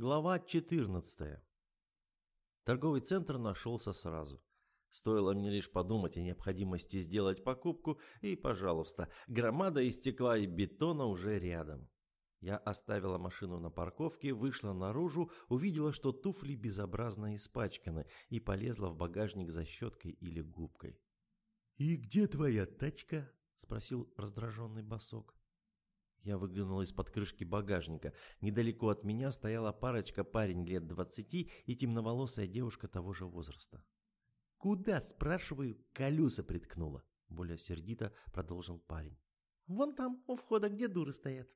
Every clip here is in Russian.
Глава 14. Торговый центр нашелся сразу. Стоило мне лишь подумать о необходимости сделать покупку, и, пожалуйста, громада из стекла и бетона уже рядом. Я оставила машину на парковке, вышла наружу, увидела, что туфли безобразно испачканы, и полезла в багажник за щеткой или губкой. «И где твоя тачка?» – спросил раздраженный босок. Я выглянул из-под крышки багажника. Недалеко от меня стояла парочка парень лет двадцати и темноволосая девушка того же возраста. «Куда, спрашиваю, колеса приткнула?» Более сердито продолжил парень. «Вон там, у входа, где дуры стоят».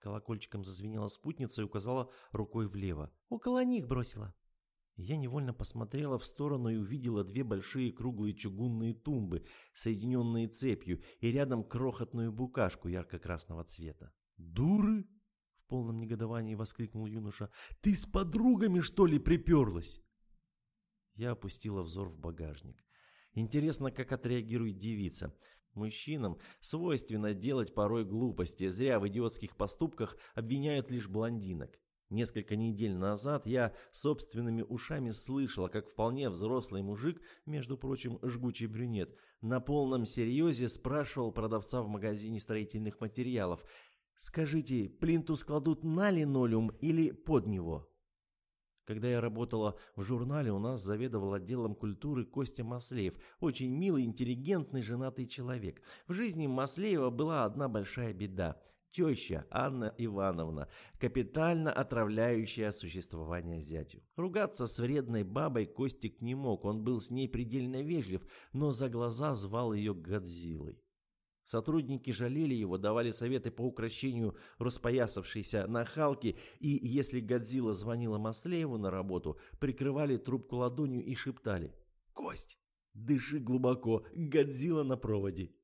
Колокольчиком зазвенела спутница и указала рукой влево. «Около них бросила». Я невольно посмотрела в сторону и увидела две большие круглые чугунные тумбы, соединенные цепью, и рядом крохотную букашку ярко-красного цвета. «Дуры!» — в полном негодовании воскликнул юноша. «Ты с подругами, что ли, приперлась?» Я опустила взор в багажник. Интересно, как отреагирует девица. Мужчинам свойственно делать порой глупости, зря в идиотских поступках обвиняют лишь блондинок. Несколько недель назад я собственными ушами слышала, как вполне взрослый мужик, между прочим, жгучий брюнет, на полном серьезе спрашивал продавца в магазине строительных материалов, «Скажите, плинтус кладут на линолеум или под него?» Когда я работала в журнале, у нас заведовал отделом культуры Костя Маслеев, очень милый, интеллигентный, женатый человек. В жизни Маслеева была одна большая беда теща Анна Ивановна, капитально отравляющая существование зятю. Ругаться с вредной бабой Костик не мог, он был с ней предельно вежлив, но за глаза звал ее Годзиллой. Сотрудники жалели его, давали советы по украшению распоясавшейся нахалки, и если Годзилла звонила Маслееву на работу, прикрывали трубку ладонью и шептали «Кость, дыши глубоко, Годзилла на проводе».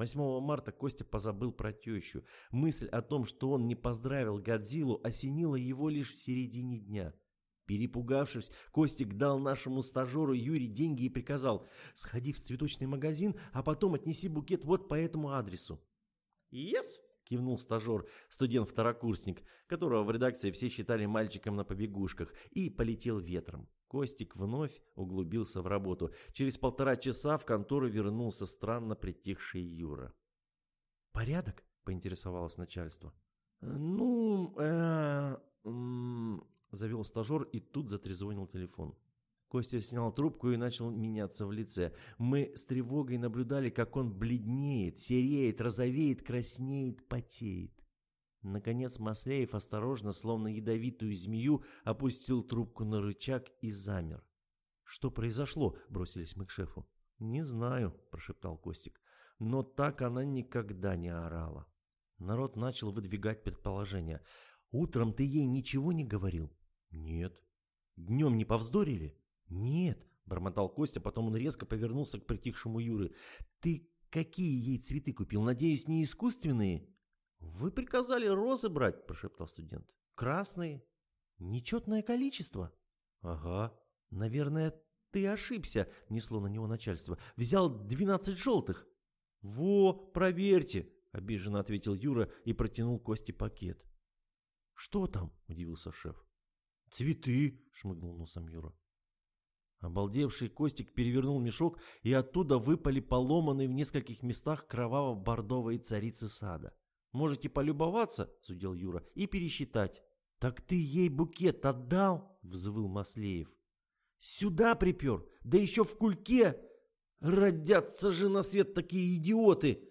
8 марта Костя позабыл про тещу. Мысль о том, что он не поздравил Годзиллу, осенила его лишь в середине дня. Перепугавшись, Костик дал нашему стажеру Юре деньги и приказал «Сходи в цветочный магазин, а потом отнеси букет вот по этому адресу». «Ес!» — кивнул стажер, студент-второкурсник, которого в редакции все считали мальчиком на побегушках, и полетел ветром. Костик вновь углубился в работу. Через полтора часа в контору вернулся странно притихший Юра. «Порядок?» – поинтересовалось начальство. «Ну, э, завел стажер и тут затрезвонил телефон. Костя снял трубку и начал меняться в лице. Мы с тревогой наблюдали, как он бледнеет, сереет, розовеет, краснеет, потеет. Наконец Маслеев осторожно, словно ядовитую змею, опустил трубку на рычаг и замер. «Что произошло?» – бросились мы к шефу. «Не знаю», – прошептал Костик. «Но так она никогда не орала». Народ начал выдвигать предположения. «Утром ты ей ничего не говорил?» «Нет». «Днем не повздорили?» «Нет», – бормотал Костя, потом он резко повернулся к притихшему Юры. «Ты какие ей цветы купил? Надеюсь, не искусственные?» «Вы приказали розы брать», – прошептал студент. «Красные». «Нечетное количество». «Ага». «Наверное, ты ошибся», – несло на него начальство. «Взял двенадцать желтых». «Во, проверьте», – обиженно ответил Юра и протянул Косте пакет. «Что там?» – удивился шеф. «Цветы», – шмыгнул носом Юра. Обалдевший Костик перевернул мешок, и оттуда выпали поломанные в нескольких местах кроваво-бордовые царицы сада. Можете полюбоваться, судил Юра, и пересчитать. Так ты ей букет отдал? Взвыл Маслеев. Сюда припер, да еще в кульке. Родятся же на свет такие идиоты.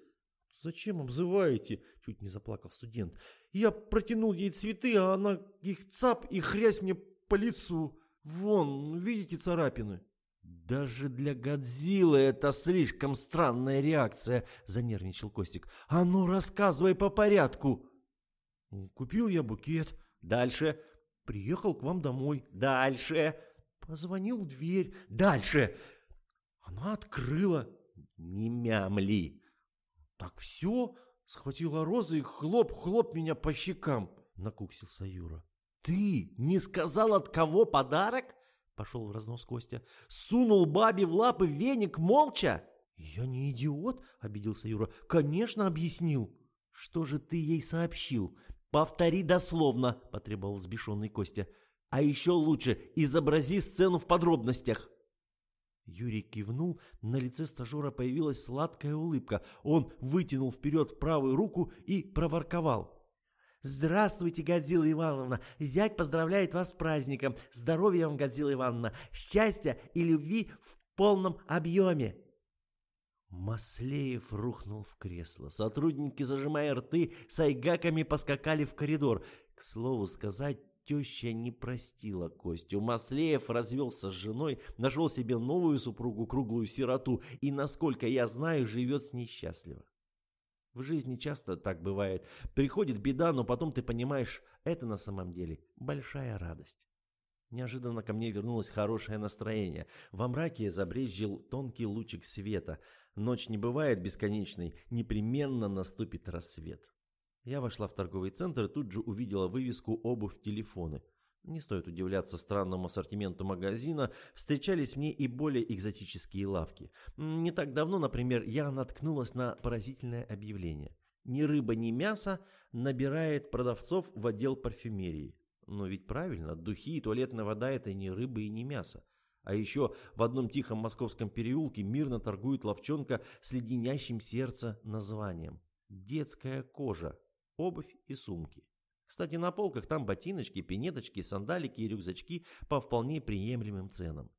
«Зачем обзываете?» – чуть не заплакал студент. «Я протянул ей цветы, а она их цап и хрясь мне по лицу. Вон, видите царапины?» «Даже для Годзиллы это слишком странная реакция», — занервничал Костик. «А ну, рассказывай по порядку». «Купил я букет». «Дальше». «Приехал к вам домой». «Дальше». «Позвонил в дверь». «Дальше». «Она открыла». «Не мямли». «Так все?» — схватила Роза и хлоп-хлоп меня по щекам, — накуксился Юра. «Ты не сказал, от кого подарок?» Пошел в разнос Костя. Сунул бабе в лапы веник молча. Я не идиот, обиделся Юра. Конечно, объяснил. Что же ты ей сообщил? «Повтори дословно», — потребовал взбешенный Костя. «А еще лучше изобрази сцену в подробностях». Юрий кивнул, на лице стажера появилась сладкая улыбка. Он вытянул вперед правую руку и проворковал. «Здравствуйте, Годзилла Ивановна! Зять поздравляет вас с праздником! Здоровья вам, Годзилла Ивановна! Счастья и любви в полном объеме!» Маслеев рухнул в кресло. Сотрудники, зажимая рты, с айгаками поскакали в коридор. К слову сказать, теща не простила Костю. Маслеев развелся с женой, нашел себе новую супругу, круглую сироту, и, насколько я знаю, живет с ней счастливо. В жизни часто так бывает. Приходит беда, но потом ты понимаешь, это на самом деле большая радость. Неожиданно ко мне вернулось хорошее настроение. Во мраке забрезжил тонкий лучик света. Ночь не бывает бесконечной, непременно наступит рассвет. Я вошла в торговый центр и тут же увидела вывеску «Обувь, телефоны». Не стоит удивляться странному ассортименту магазина, встречались мне и более экзотические лавки. Не так давно, например, я наткнулась на поразительное объявление. Ни рыба, ни мясо набирает продавцов в отдел парфюмерии. Но ведь правильно, духи и туалетная вода – это не рыба и не мясо. А еще в одном тихом московском переулке мирно торгует ловчонка с леденящим сердце названием «Детская кожа. Обувь и сумки». Кстати, на полках там ботиночки, пинеточки, сандалики и рюкзачки по вполне приемлемым ценам.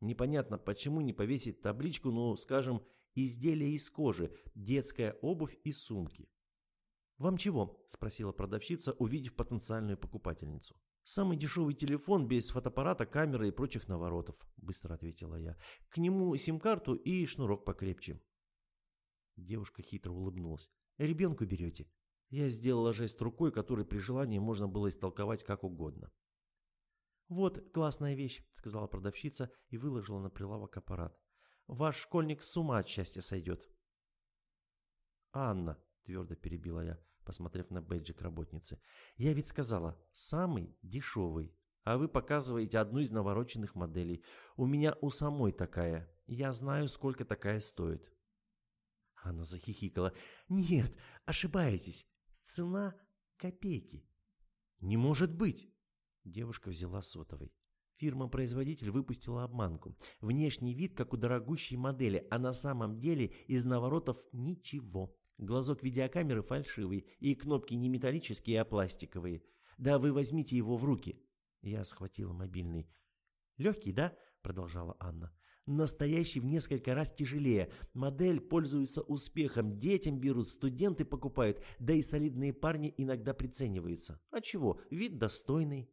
Непонятно, почему не повесить табличку, ну, скажем, изделия из кожи, детская обувь и сумки. «Вам чего?» – спросила продавщица, увидев потенциальную покупательницу. «Самый дешевый телефон без фотоаппарата, камеры и прочих наворотов», – быстро ответила я. «К нему сим-карту и шнурок покрепче». Девушка хитро улыбнулась. «Ребенку берете?» Я сделала жест рукой, который при желании можно было истолковать как угодно. «Вот классная вещь», — сказала продавщица и выложила на прилавок аппарат. «Ваш школьник с ума от счастья сойдет». «Анна», — твердо перебила я, посмотрев на бейджик работницы, «я ведь сказала, самый дешевый, а вы показываете одну из навороченных моделей. У меня у самой такая. Я знаю, сколько такая стоит». Анна захихикала. «Нет, ошибаетесь. Цена копейки. Не может быть. Девушка взяла сотовый. Фирма-производитель выпустила обманку. Внешний вид, как у дорогущей модели, а на самом деле из наворотов ничего. Глазок видеокамеры фальшивый, и кнопки не металлические, а пластиковые. Да вы возьмите его в руки. Я схватила мобильный. «Легкий, да?» – продолжала Анна. Настоящий в несколько раз тяжелее. Модель пользуется успехом, детям берут, студенты покупают, да и солидные парни иногда прицениваются. А чего, вид достойный.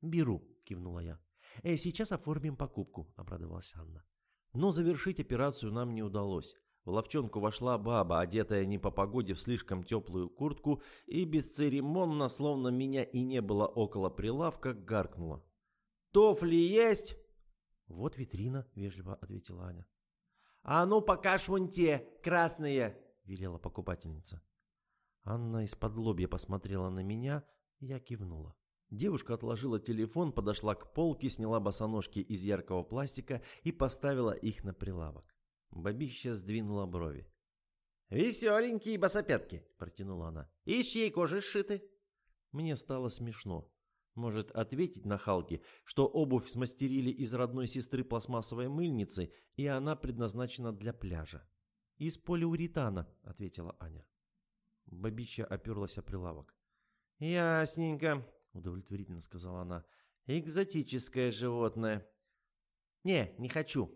«Беру», — кивнула я. «Э, сейчас оформим покупку», — обрадовалась Анна. Но завершить операцию нам не удалось. В ловчонку вошла баба, одетая не по погоде в слишком теплую куртку, и бесцеремонно, словно меня и не было около прилавка, гаркнула. «Туфли есть?» «Вот витрина», — вежливо ответила Аня. «А ну, покажь вон те, красные!» — велела покупательница. Анна из-под лобья посмотрела на меня, я кивнула. Девушка отложила телефон, подошла к полке, сняла босоножки из яркого пластика и поставила их на прилавок. Бабища сдвинула брови. «Веселенькие босопятки!» – протянула она. «Из чьей кожи сшиты?» Мне стало смешно. Может ответить на Халке, что обувь смастерили из родной сестры пластмассовой мыльницы, и она предназначена для пляжа. «Из полиуретана», — ответила Аня. Бабища оперлась о прилавок. «Ясненько», — удовлетворительно сказала она. «Экзотическое животное». «Не, не хочу».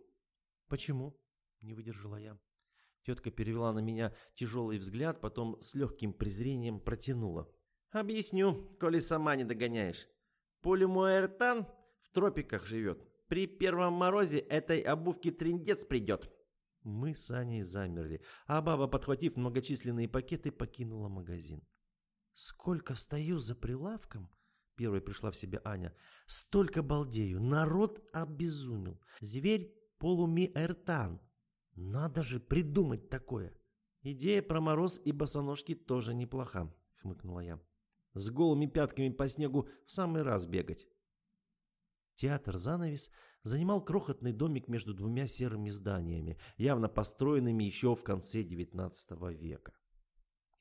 «Почему?» — не выдержала я. Тетка перевела на меня тяжелый взгляд, потом с легким презрением протянула. Объясню, коли сама не догоняешь. Полимуэртан в тропиках живет. При первом морозе этой обувки трендец придет. Мы с Аней замерли, а баба, подхватив многочисленные пакеты, покинула магазин. «Сколько стою за прилавком?» Первой пришла в себя Аня. «Столько балдею! Народ обезумел! Зверь полумиэртан! Надо же придумать такое!» «Идея про мороз и босоножки тоже неплоха», — хмыкнула я. С голыми пятками по снегу в самый раз бегать. Театр «Занавес» занимал крохотный домик между двумя серыми зданиями, явно построенными еще в конце XIX века.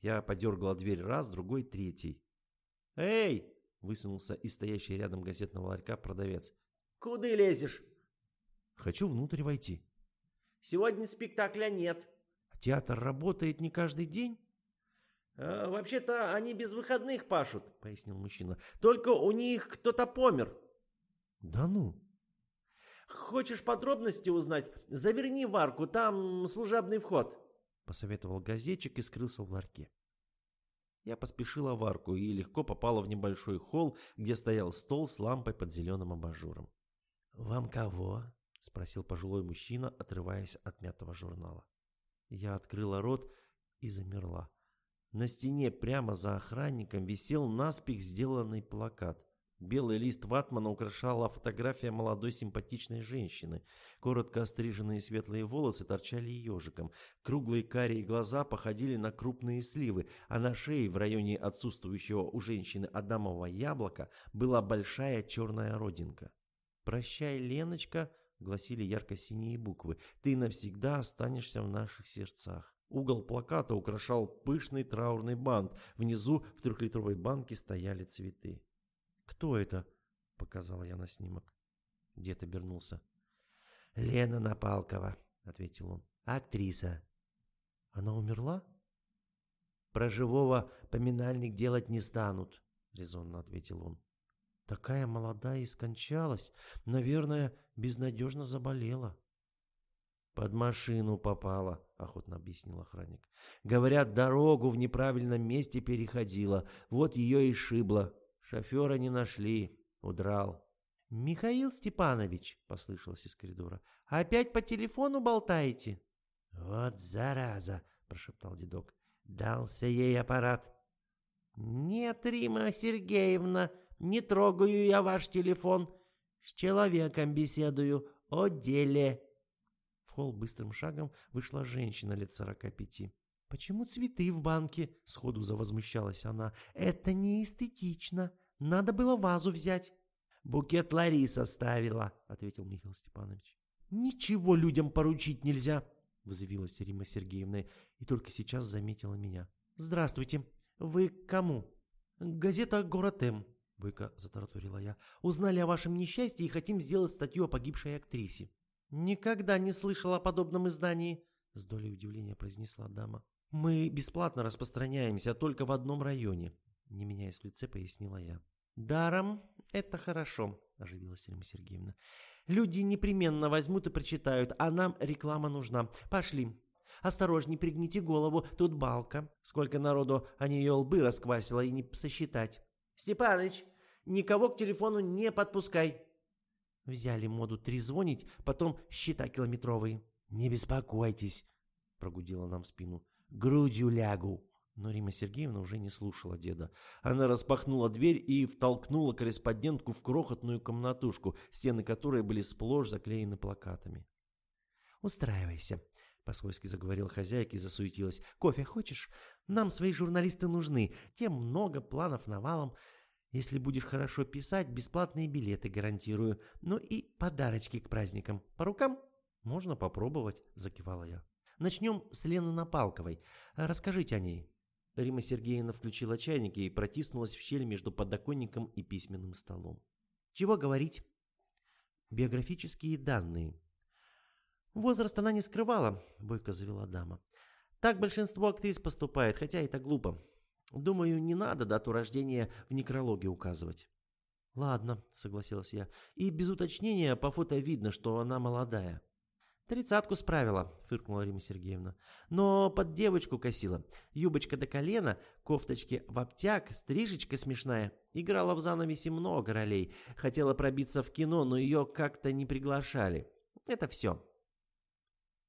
Я подергала дверь раз, другой, третий. «Эй!» – высунулся из стоящей рядом газетного ларька продавец. «Куда лезешь?» «Хочу внутрь войти». «Сегодня спектакля нет». «Театр работает не каждый день?» «А, «Вообще-то они без выходных пашут», — пояснил мужчина. «Только у них кто-то помер». «Да ну?» «Хочешь подробности узнать? Заверни в арку, там служебный вход», — посоветовал газетчик и скрылся в ларьке. Я поспешила в арку и легко попала в небольшой холл, где стоял стол с лампой под зеленым абажуром. «Вам кого?» — спросил пожилой мужчина, отрываясь от мятого журнала. Я открыла рот и замерла. На стене прямо за охранником висел наспех сделанный плакат. Белый лист ватмана украшала фотография молодой симпатичной женщины. Коротко остриженные светлые волосы торчали ежиком. Круглые карие глаза походили на крупные сливы, а на шее в районе отсутствующего у женщины адамового яблока была большая черная родинка. «Прощай, Леночка», — гласили ярко-синие буквы, — «ты навсегда останешься в наших сердцах». Угол плаката украшал пышный траурный бант. Внизу в трехлитровой банке стояли цветы. «Кто это?» — показала я на снимок. Дед обернулся. «Лена Напалкова», — ответил он. «Актриса». «Она умерла?» «Про живого поминальник делать не станут», — резонно ответил он. «Такая молодая и скончалась. Наверное, безнадежно заболела». «Под машину попала», — охотно объяснил охранник. «Говорят, дорогу в неправильном месте переходила. Вот ее и шибло. Шофера не нашли. Удрал». «Михаил Степанович», — послышалось из коридора, — «опять по телефону болтаете?» «Вот зараза», — прошептал дедок. «Дался ей аппарат». «Нет, Рима Сергеевна, не трогаю я ваш телефон. С человеком беседую о деле» холл быстрым шагом вышла женщина лет сорока пяти. «Почему цветы в банке?» — сходу завозмущалась она. «Это не эстетично. Надо было вазу взять». «Букет Лариса ставила», — ответил Михаил Степанович. «Ничего людям поручить нельзя», — взвилась Рима Сергеевна и только сейчас заметила меня. «Здравствуйте. Вы к кому?» «Газета «Город М», — бойко затараторила я. «Узнали о вашем несчастье и хотим сделать статью о погибшей актрисе». «Никогда не слышала о подобном издании», — с долей удивления произнесла дама. «Мы бесплатно распространяемся только в одном районе», — не меняясь в лице, пояснила я. «Даром? Это хорошо», — оживилась Ирина Сергеевна. «Люди непременно возьмут и прочитают, а нам реклама нужна. Пошли. Осторожней, пригните голову, тут балка. Сколько народу о нее лбы расквасило и не сосчитать». «Степаныч, никого к телефону не подпускай», Взяли моду трезвонить, потом счета километровые. «Не беспокойтесь», — прогудела нам в спину. «Грудью лягу». Но Рима Сергеевна уже не слушала деда. Она распахнула дверь и втолкнула корреспондентку в крохотную комнатушку, стены которой были сплошь заклеены плакатами. «Устраивайся», — по-свойски заговорил хозяйка и засуетилась. «Кофе хочешь? Нам свои журналисты нужны. Тем много планов навалом. Если будешь хорошо писать, бесплатные билеты гарантирую. Ну и подарочки к праздникам. По рукам? Можно попробовать, закивала я. Начнем с Лены Напалковой. Расскажите о ней. Рима Сергеевна включила чайник и протиснулась в щель между подоконником и письменным столом. Чего говорить? Биографические данные. Возраст она не скрывала, бойко завела дама. Так большинство актрис поступает, хотя это глупо. Думаю, не надо дату рождения в некрологе указывать. Ладно, согласилась я. И без уточнения по фото видно, что она молодая. «Тридцатку справила», — фыркнула Рима Сергеевна. «Но под девочку косила. Юбочка до колена, кофточки в обтяг, стрижечка смешная. Играла в занавесе много ролей. Хотела пробиться в кино, но ее как-то не приглашали. Это все».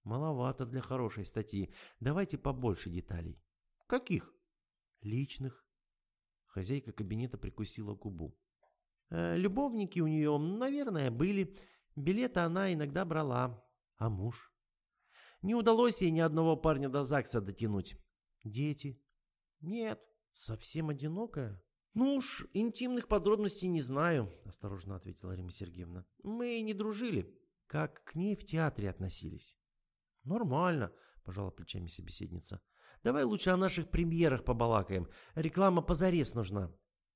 «Маловато для хорошей статьи. Давайте побольше деталей». «Каких?» Личных. Хозяйка кабинета прикусила губу. Э, любовники у нее, наверное, были. Билеты она иногда брала. А муж? Не удалось ей ни одного парня до ЗАГСа дотянуть. Дети? Нет. Совсем одинокая? Ну уж, интимных подробностей не знаю, осторожно ответила Рима Сергеевна. Мы не дружили. Как к ней в театре относились? Нормально, пожала плечами собеседница. Давай лучше о наших премьерах побалакаем. Реклама позарез нужна.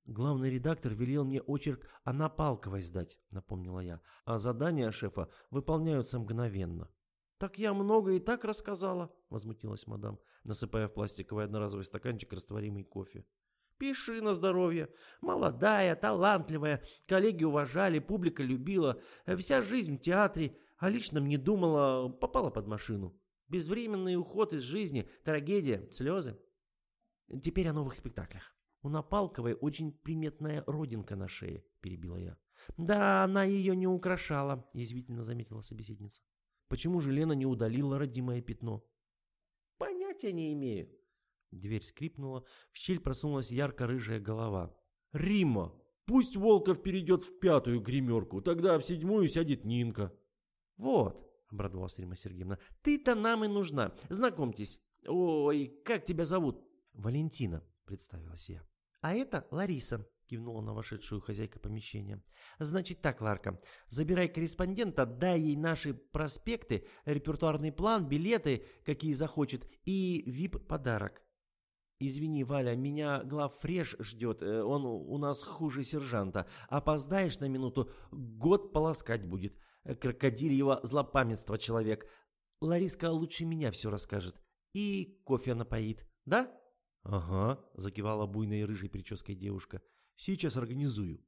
Главный редактор велел мне очерк о Напалковой сдать, напомнила я, а задания шефа выполняются мгновенно. «Так я много и так рассказала», — возмутилась мадам, насыпая в пластиковый одноразовый стаканчик растворимый кофе. «Пиши на здоровье. Молодая, талантливая, коллеги уважали, публика любила, вся жизнь в театре, а личном не думала, попала под машину. Безвременный уход из жизни, трагедия, слезы. Теперь о новых спектаклях. «У Напалковой очень приметная родинка на шее», – перебила я. «Да, она ее не украшала», – язвительно заметила собеседница. «Почему же Лена не удалила родимое пятно?» «Понятия не имею». Дверь скрипнула, в щель просунулась ярко-рыжая голова. «Римма, пусть Волков перейдет в пятую гримерку, тогда в седьмую сядет Нинка». «Вот», — обрадовалась Рима Сергеевна, — «ты-то нам и нужна. Знакомьтесь. Ой, как тебя зовут?» «Валентина», — представилась я. «А это Лариса», — кивнула на вошедшую хозяйка помещения. «Значит так, Ларка, забирай корреспондента, дай ей наши проспекты, репертуарный план, билеты, какие захочет, и вип-подарок. Извини, Валя, меня глав Фреш ждет, э, он у нас хуже сержанта. Опоздаешь на минуту, год полоскать будет. Крокодильево злопамятство человек. Лариска лучше меня все расскажет. И кофе напоит, да?» «Ага», — закивала буйной рыжей прической девушка. «Сейчас организую».